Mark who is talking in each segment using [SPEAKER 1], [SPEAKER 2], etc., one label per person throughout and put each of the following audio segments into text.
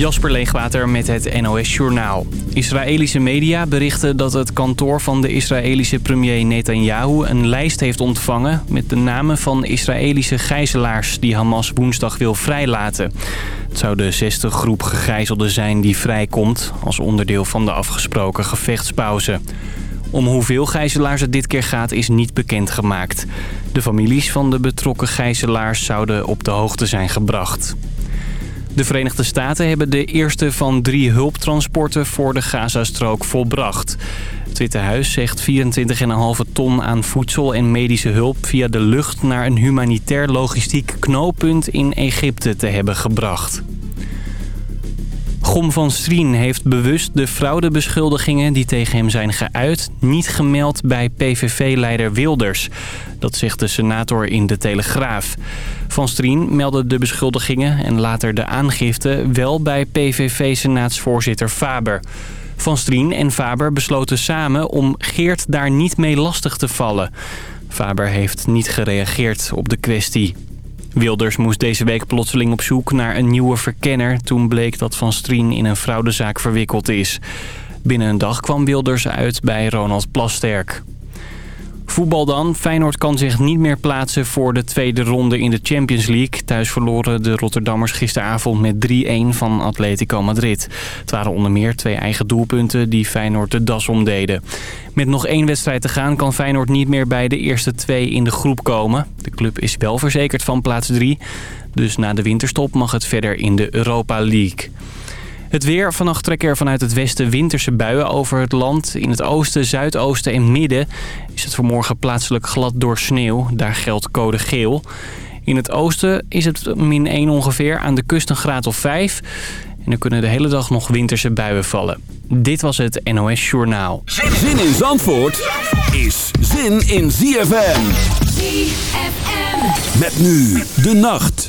[SPEAKER 1] Jasper Leegwater met het NOS Journaal. Israëlische media berichten dat het kantoor van de Israëlische premier Netanyahu... een lijst heeft ontvangen met de namen van Israëlische gijzelaars... die Hamas woensdag wil vrijlaten. Het zou de zesde groep gegijzelden zijn die vrijkomt... als onderdeel van de afgesproken gevechtspauze. Om hoeveel gijzelaars het dit keer gaat is niet bekendgemaakt. De families van de betrokken gijzelaars zouden op de hoogte zijn gebracht. De Verenigde Staten hebben de eerste van drie hulptransporten voor de Gazastrook volbracht. Het Witte Huis zegt 24,5 ton aan voedsel en medische hulp via de lucht naar een humanitair logistiek knooppunt in Egypte te hebben gebracht. Gom van Strien heeft bewust de fraudebeschuldigingen die tegen hem zijn geuit... niet gemeld bij PVV-leider Wilders. Dat zegt de senator in De Telegraaf. Van Strien meldde de beschuldigingen en later de aangifte... wel bij PVV-senaatsvoorzitter Faber. Van Strien en Faber besloten samen om Geert daar niet mee lastig te vallen. Faber heeft niet gereageerd op de kwestie. Wilders moest deze week plotseling op zoek naar een nieuwe verkenner... toen bleek dat Van Strien in een fraudezaak verwikkeld is. Binnen een dag kwam Wilders uit bij Ronald Plasterk. Voetbal dan. Feyenoord kan zich niet meer plaatsen voor de tweede ronde in de Champions League. Thuis verloren de Rotterdammers gisteravond met 3-1 van Atletico Madrid. Het waren onder meer twee eigen doelpunten die Feyenoord de das omdeden. Met nog één wedstrijd te gaan kan Feyenoord niet meer bij de eerste twee in de groep komen. De club is wel verzekerd van plaats 3. Dus na de winterstop mag het verder in de Europa League. Het weer. Vannacht trekken er vanuit het westen winterse buien over het land. In het oosten, zuidoosten en midden is het vanmorgen plaatselijk glad door sneeuw. Daar geldt code geel. In het oosten is het min 1 ongeveer. Aan de kust een graad of 5. En er kunnen de hele dag nog winterse buien vallen. Dit was het NOS Journaal.
[SPEAKER 2] Zin in Zandvoort is zin in ZFM. ZFM. Met nu de nacht.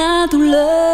[SPEAKER 3] la douleur.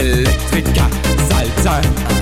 [SPEAKER 4] Elektriker, Salzer.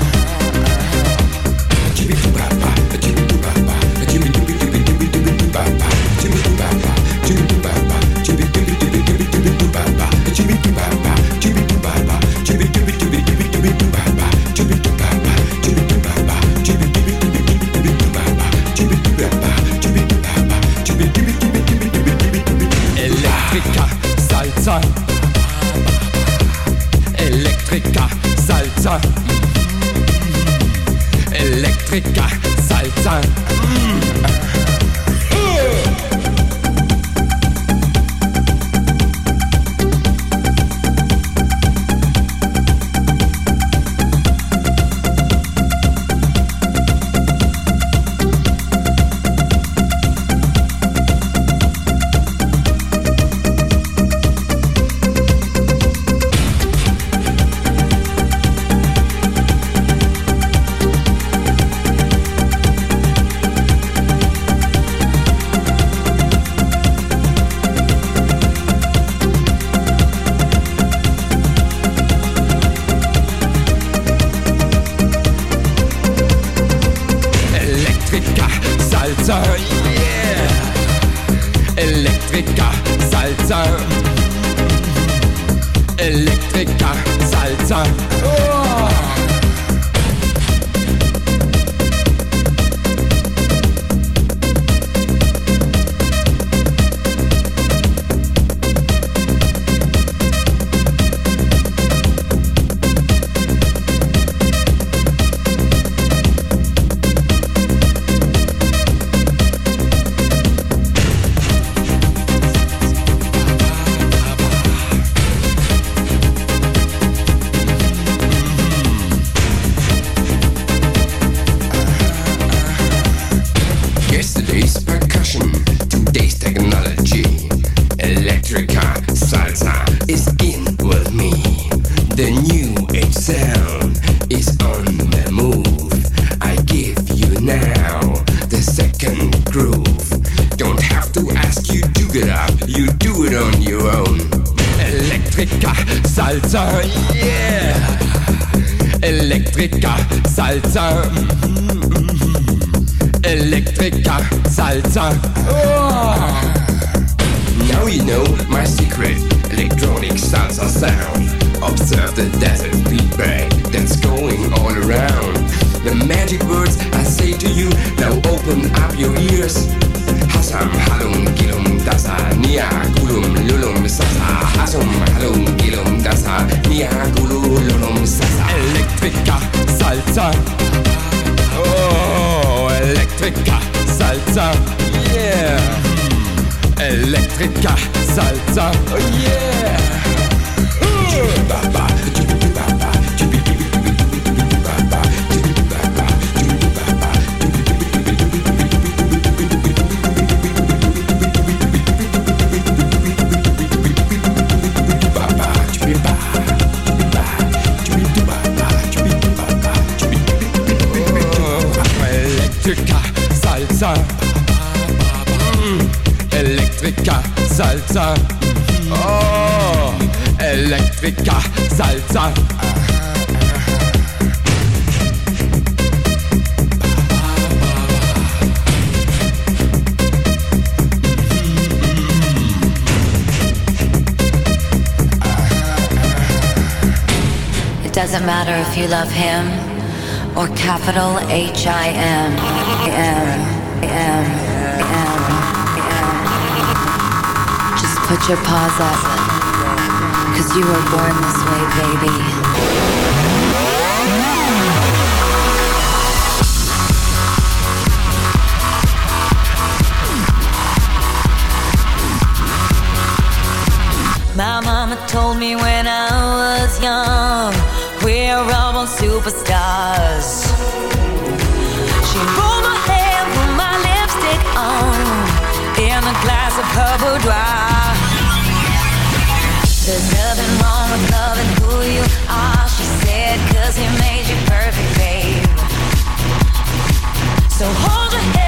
[SPEAKER 4] Ah. Now you know my secret. Electronic sounds are sound. Observe the desert feedback that's going all around. The magic words I say to you, now open up your ears. Hasam, halum, gilum, dasa, nia, gulum, lulum, sasa. Hasam, halum, gilum, dasa, nia, gulum, lulum, sasa. Salsa. Oh, elektrika. salsa, yeah. Electrica salsa, oh, yeah. Uh. Salsa. Oh, Salsa.
[SPEAKER 5] It doesn't matter if you love him or capital H I M. M. M. M. put your paws up. Cause you were born this way, baby.
[SPEAKER 6] My mama told me when I was young, we're all born superstars. She rolled my hair, put my lipstick on, in a glass of her boudoir. There's nothing wrong with loving who you are, she said, cause he made you perfect, babe. So hold your head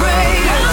[SPEAKER 6] born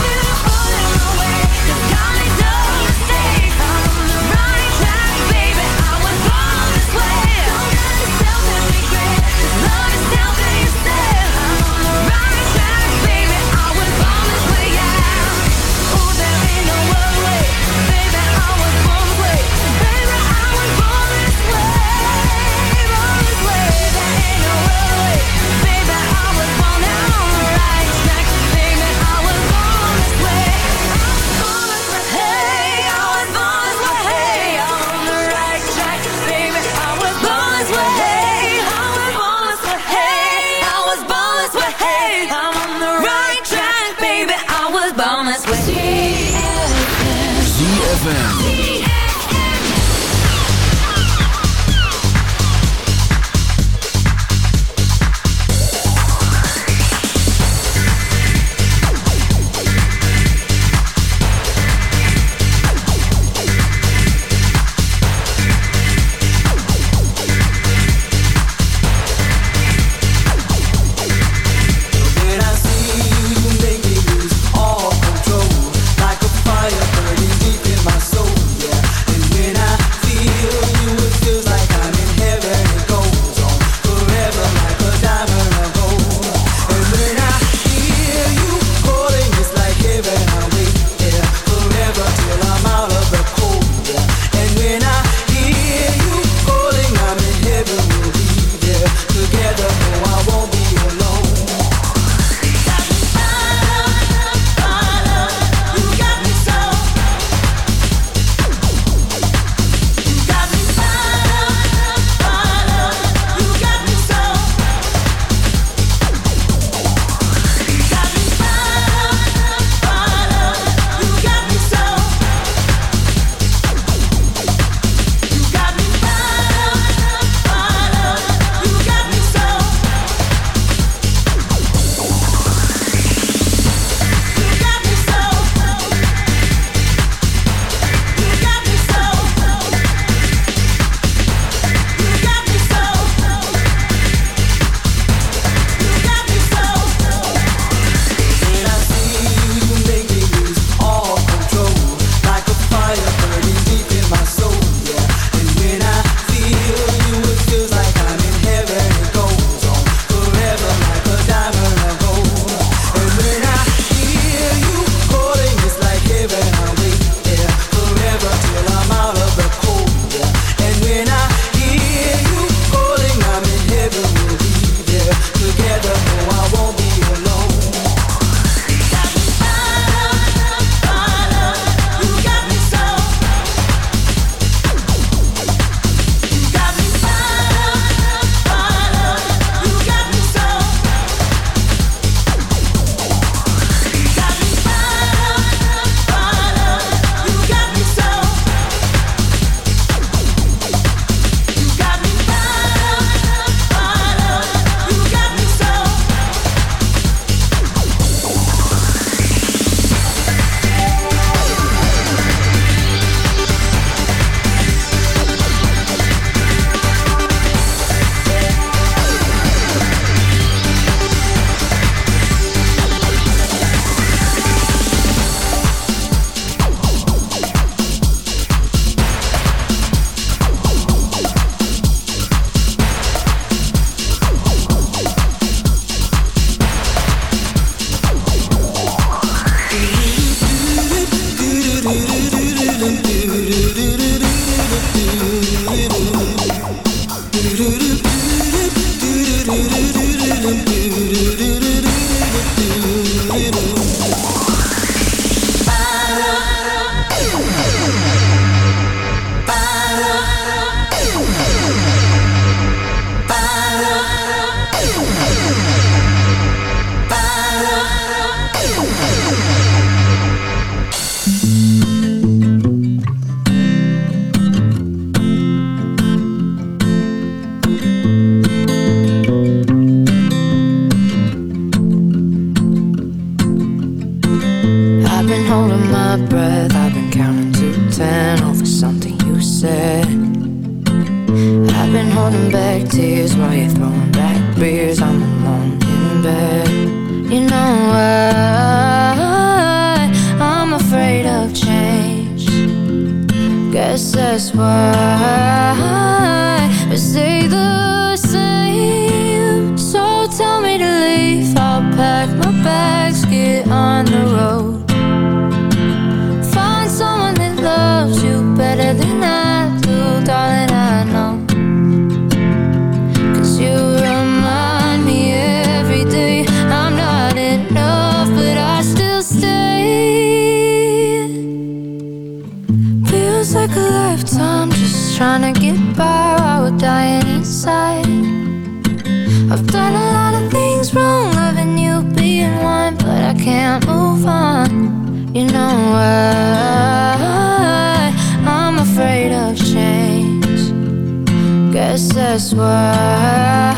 [SPEAKER 7] guess that's why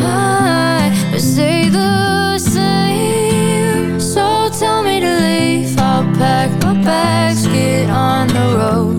[SPEAKER 7] we stay the same. So tell me to leave, I'll pack my bags, get on the road.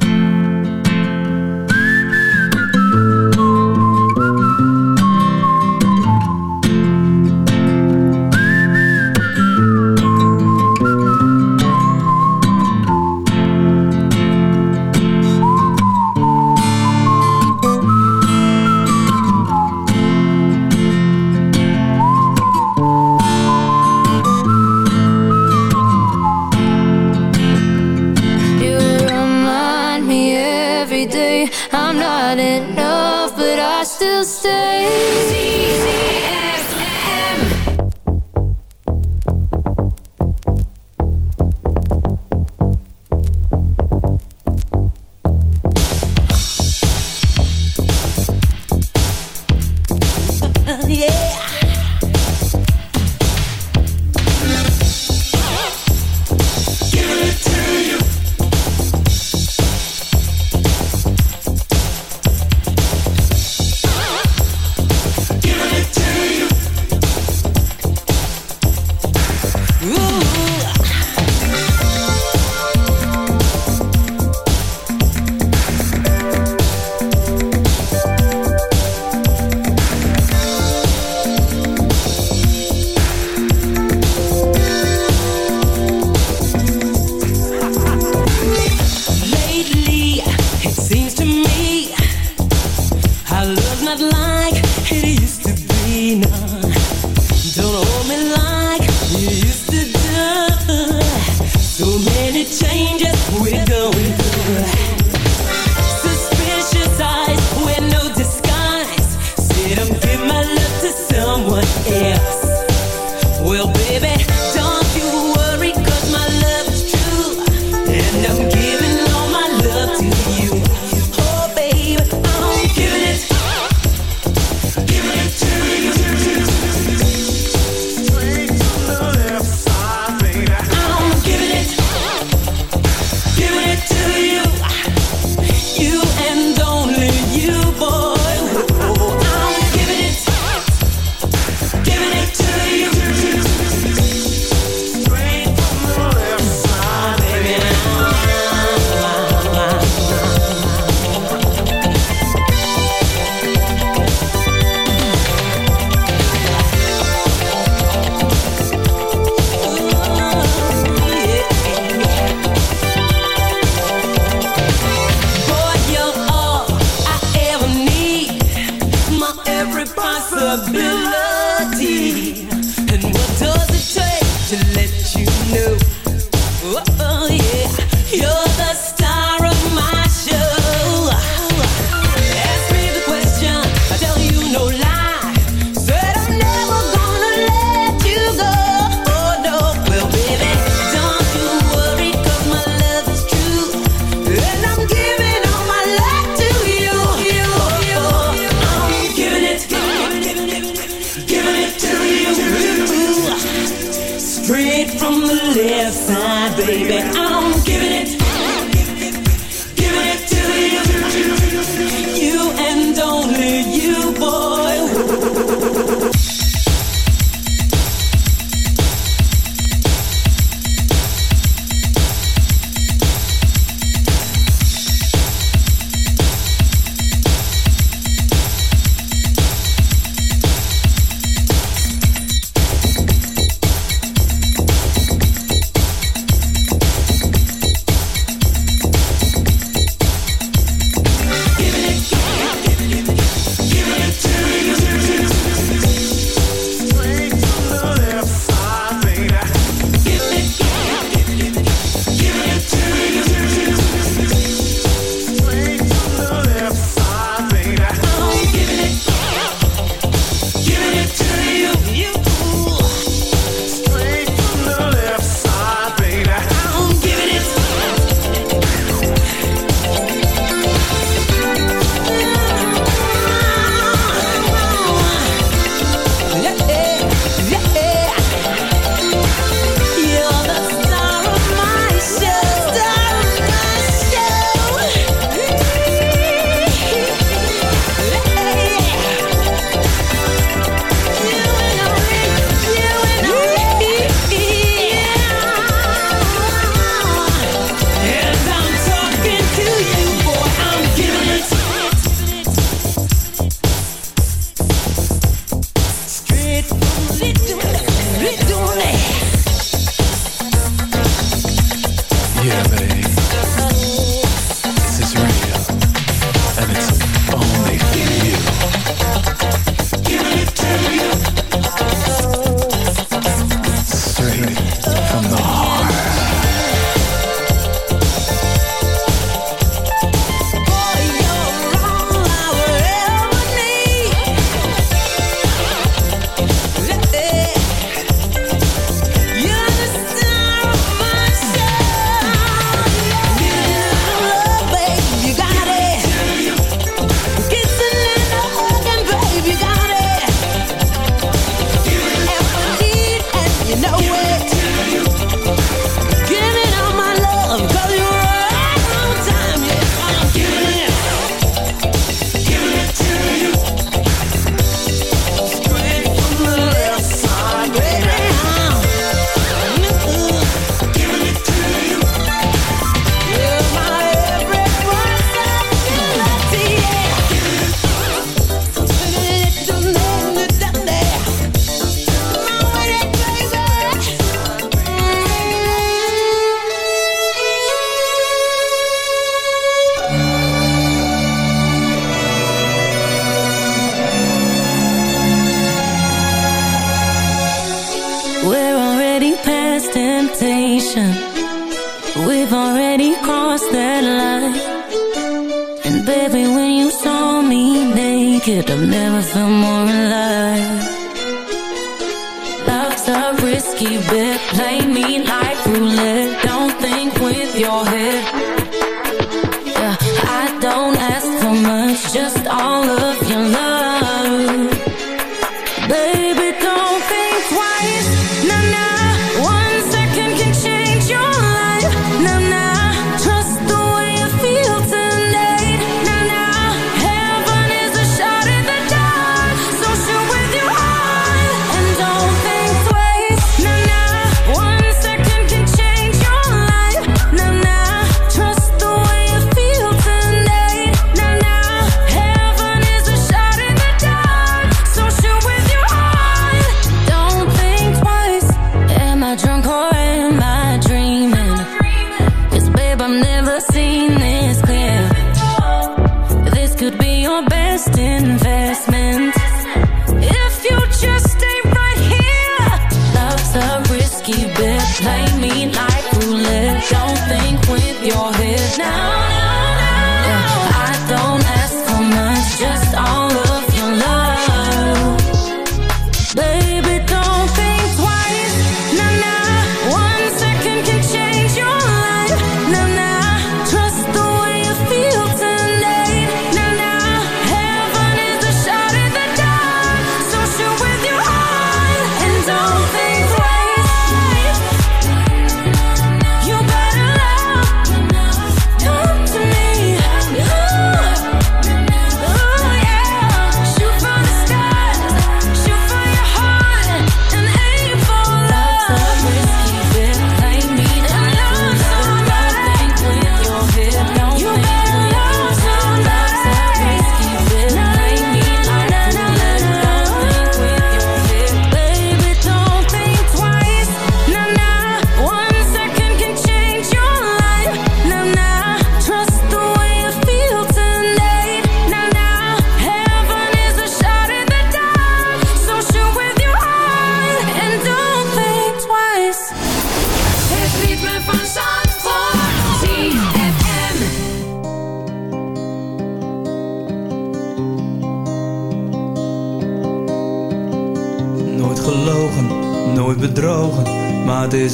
[SPEAKER 6] Baby.